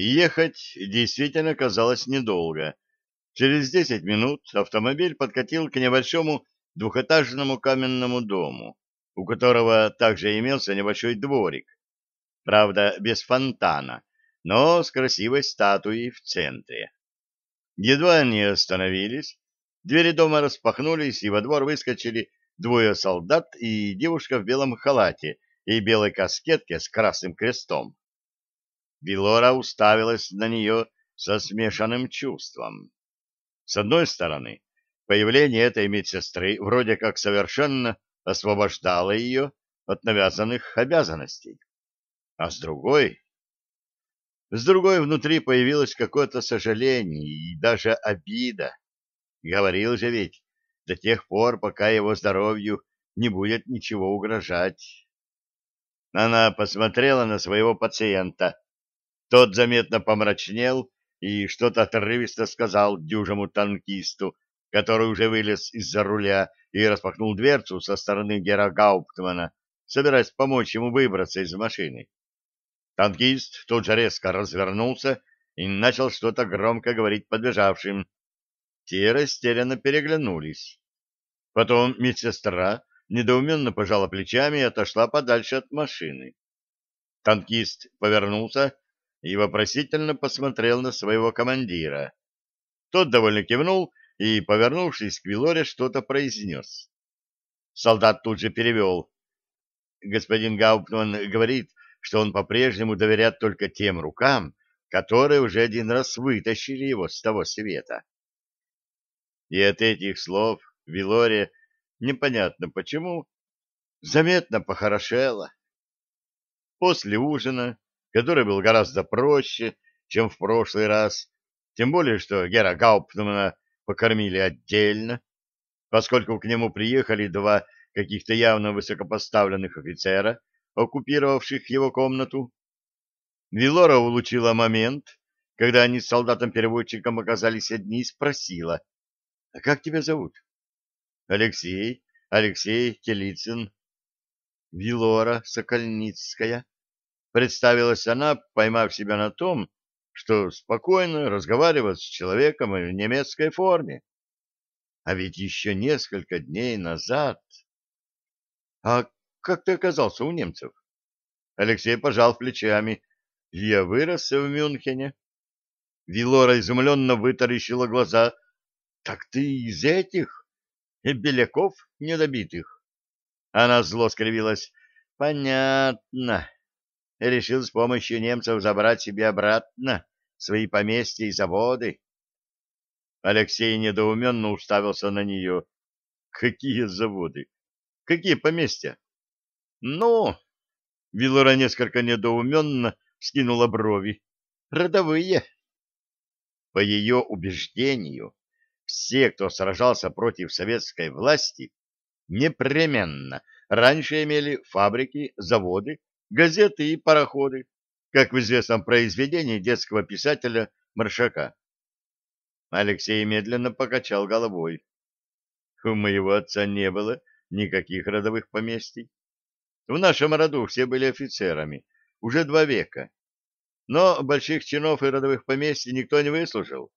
Ехать действительно казалось недолго. Через десять минут автомобиль подкатил к небольшому двухэтажному каменному дому, у которого также имелся небольшой дворик. Правда, без фонтана, но с красивой статуей в центре. Едва они остановились, двери дома распахнулись, и во двор выскочили двое солдат и девушка в белом халате и белой каскетке с красным крестом. Вилора уставилась на нее со смешанным чувством. С одной стороны, появление этой медсестры вроде как совершенно освобождало ее от навязанных обязанностей. А с другой... С другой внутри появилось какое-то сожаление и даже обида. Говорил же ведь, до тех пор, пока его здоровью не будет ничего угрожать. Она посмотрела на своего пациента, тот заметно помрачнел и что-то отрывисто сказал дюжему танкисту, который уже вылез из-за руля и распахнул дверцу со стороны Гера Гауптмана, собираясь помочь ему выбраться из машины. Танкист тут же резко развернулся и начал что-то громко говорить подбежавшим. Те растерянно переглянулись. Потом медсестра недоуменно пожала плечами и отошла подальше от машины. Танкист повернулся и вопросительно посмотрел на своего командира. Тот довольно кивнул и, повернувшись к Вилоре, что-то произнес. Солдат тут же перевел. Господин Гауптман говорит, что он по-прежнему доверяет только тем рукам, которые уже один раз вытащили его с того света. И от этих слов Вилоре непонятно почему заметно похорошело. После ужина который был гораздо проще, чем в прошлый раз, тем более, что Гера Гауптмана покормили отдельно, поскольку к нему приехали два каких-то явно высокопоставленных офицера, оккупировавших его комнату. Вилора улучила момент, когда они с солдатом-переводчиком оказались одни, и спросила, «А как тебя зовут?» «Алексей, Алексей Телицын». «Вилора Сокольницкая», Представилась она, поймав себя на том, что спокойно разговаривает с человеком в немецкой форме. А ведь еще несколько дней назад... А как ты оказался у немцев? Алексей пожал плечами. Я вырос в Мюнхене. Вилора изумленно вытаращила глаза. Так ты из этих? Беляков недобитых? Она зло скривилась. Понятно решил с помощью немцев забрать себе обратно свои поместья и заводы. Алексей недоуменно уставился на нее. Какие заводы? Какие поместья? Ну, Вилора несколько недоуменно скинула брови. Родовые. По ее убеждению, все, кто сражался против советской власти, непременно раньше имели фабрики, заводы газеты и пароходы, как в известном произведении детского писателя Маршака. Алексей медленно покачал головой. У моего отца не было никаких родовых поместий. В нашем роду все были офицерами, уже два века. Но больших чинов и родовых поместий никто не выслужил.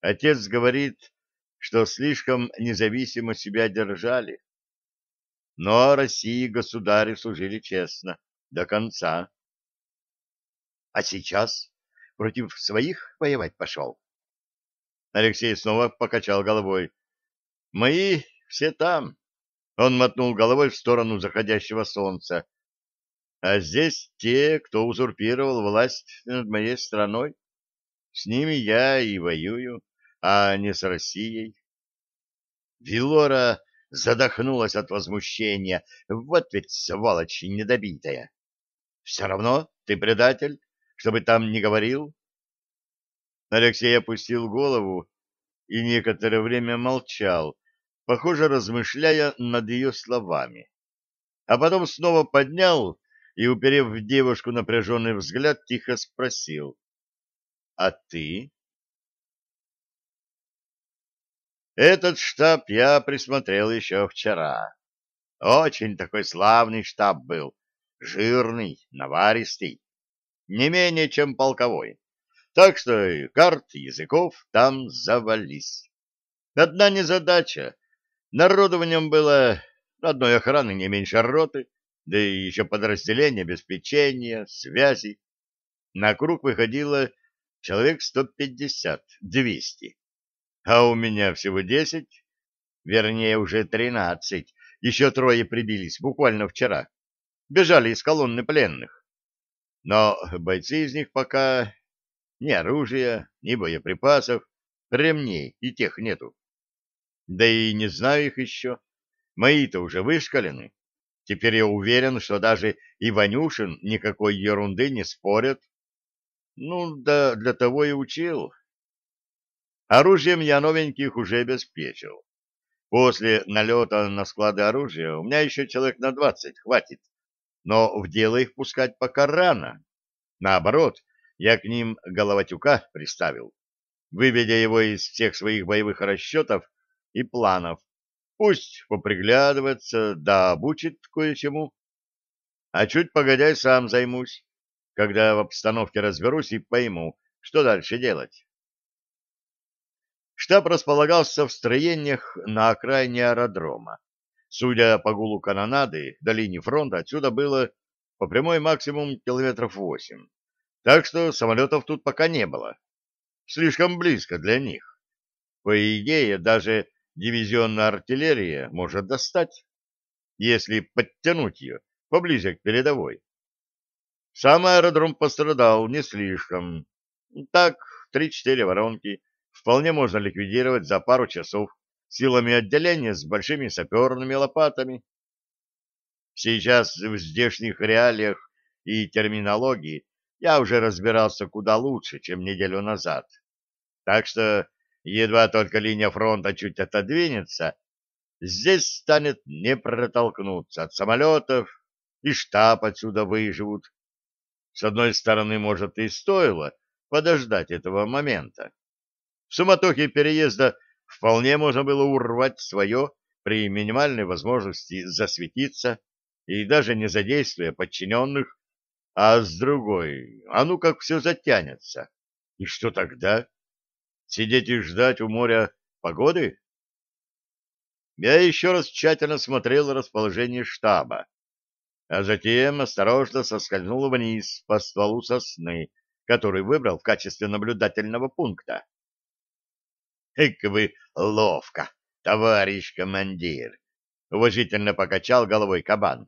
Отец говорит, что слишком независимо себя держали. Но России государи служили честно до конца. А сейчас против своих воевать пошел? Алексей снова покачал головой. Мои все там. Он мотнул головой в сторону заходящего солнца. А здесь те, кто узурпировал власть над моей страной. С ними я и воюю, а не с Россией. Вилора задохнулась от возмущения. Вот ведь сволочь недобитая. Все равно ты предатель, чтобы там не говорил. Алексей опустил голову и некоторое время молчал, похоже, размышляя над ее словами. А потом снова поднял и, уперев в девушку напряженный взгляд, тихо спросил. — А ты? Этот штаб я присмотрел еще вчера. Очень такой славный штаб был жирный, наваристый, не менее чем полковой. Так что карт, языков там завались. Одна незадача. Народу в нем было одной охраны не меньше роты, да и еще подразделение обеспечения, связи. На круг выходило человек сто пятьдесят, двести. А у меня всего десять, вернее, уже тринадцать. Еще трое прибились буквально вчера. Бежали из колонны пленных. Но бойцы из них пока ни оружия, ни боеприпасов, ремней и тех нету. Да и не знаю их еще. Мои-то уже вышкалены. Теперь я уверен, что даже Иванюшин никакой ерунды не спорит. Ну, да для того и учил. Оружием я новеньких уже обеспечил. После налета на склады оружия у меня еще человек на двадцать хватит, но в дело их пускать пока рано. Наоборот, я к ним головатюка приставил, выведя его из всех своих боевых расчетов и планов. Пусть поприглядывается, да обучит кое-чему. А чуть погодя сам займусь, когда в обстановке разберусь и пойму, что дальше делать. Штаб располагался в строениях на окраине аэродрома. Судя по гулу канонады, до линии фронта отсюда было по прямой максимум километров восемь. Так что самолетов тут пока не было. Слишком близко для них. По идее, даже дивизионная артиллерия может достать, если подтянуть ее поближе к передовой. Сам аэродром пострадал не слишком. Так, три-четыре воронки вполне можно ликвидировать за пару часов силами отделения с большими саперными лопатами. Сейчас в здешних реалиях и терминологии я уже разбирался куда лучше, чем неделю назад. Так что едва только линия фронта чуть отодвинется, здесь станет не протолкнуться от самолетов, и штаб отсюда выживут. С одной стороны, может, и стоило подождать этого момента. В суматохе переезда вполне можно было урвать свое при минимальной возможности засветиться и даже не задействуя подчиненных, а с другой, а ну как все затянется. И что тогда? Сидеть и ждать у моря погоды? Я еще раз тщательно смотрел расположение штаба, а затем осторожно соскользнул вниз по стволу сосны, который выбрал в качестве наблюдательного пункта. Эк вы ловко, товарищ командир! — уважительно покачал головой кабан.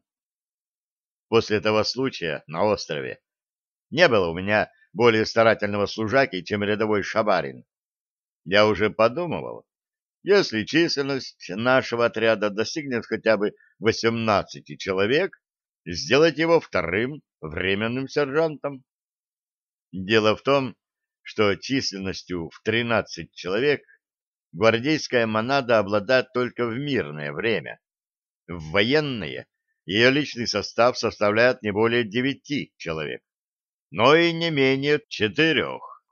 После того случая на острове не было у меня более старательного служаки, чем рядовой шабарин. Я уже подумывал, если численность нашего отряда достигнет хотя бы 18 человек, сделать его вторым временным сержантом. Дело в том, что численностью в 13 человек гвардейская монада обладает только в мирное время. В военное ее личный состав составляет не более девяти человек, но и не менее четырех.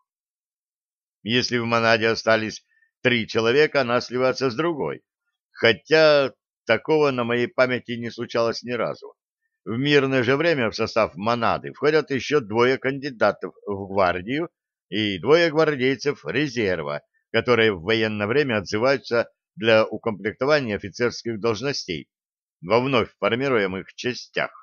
Если в монаде остались три человека, она сливается с другой, хотя такого на моей памяти не случалось ни разу. В мирное же время в состав монады входят еще двое кандидатов в гвардию и двое гвардейцев резерва, которые в военное время отзываются для укомплектования офицерских должностей во вновь формируемых частях.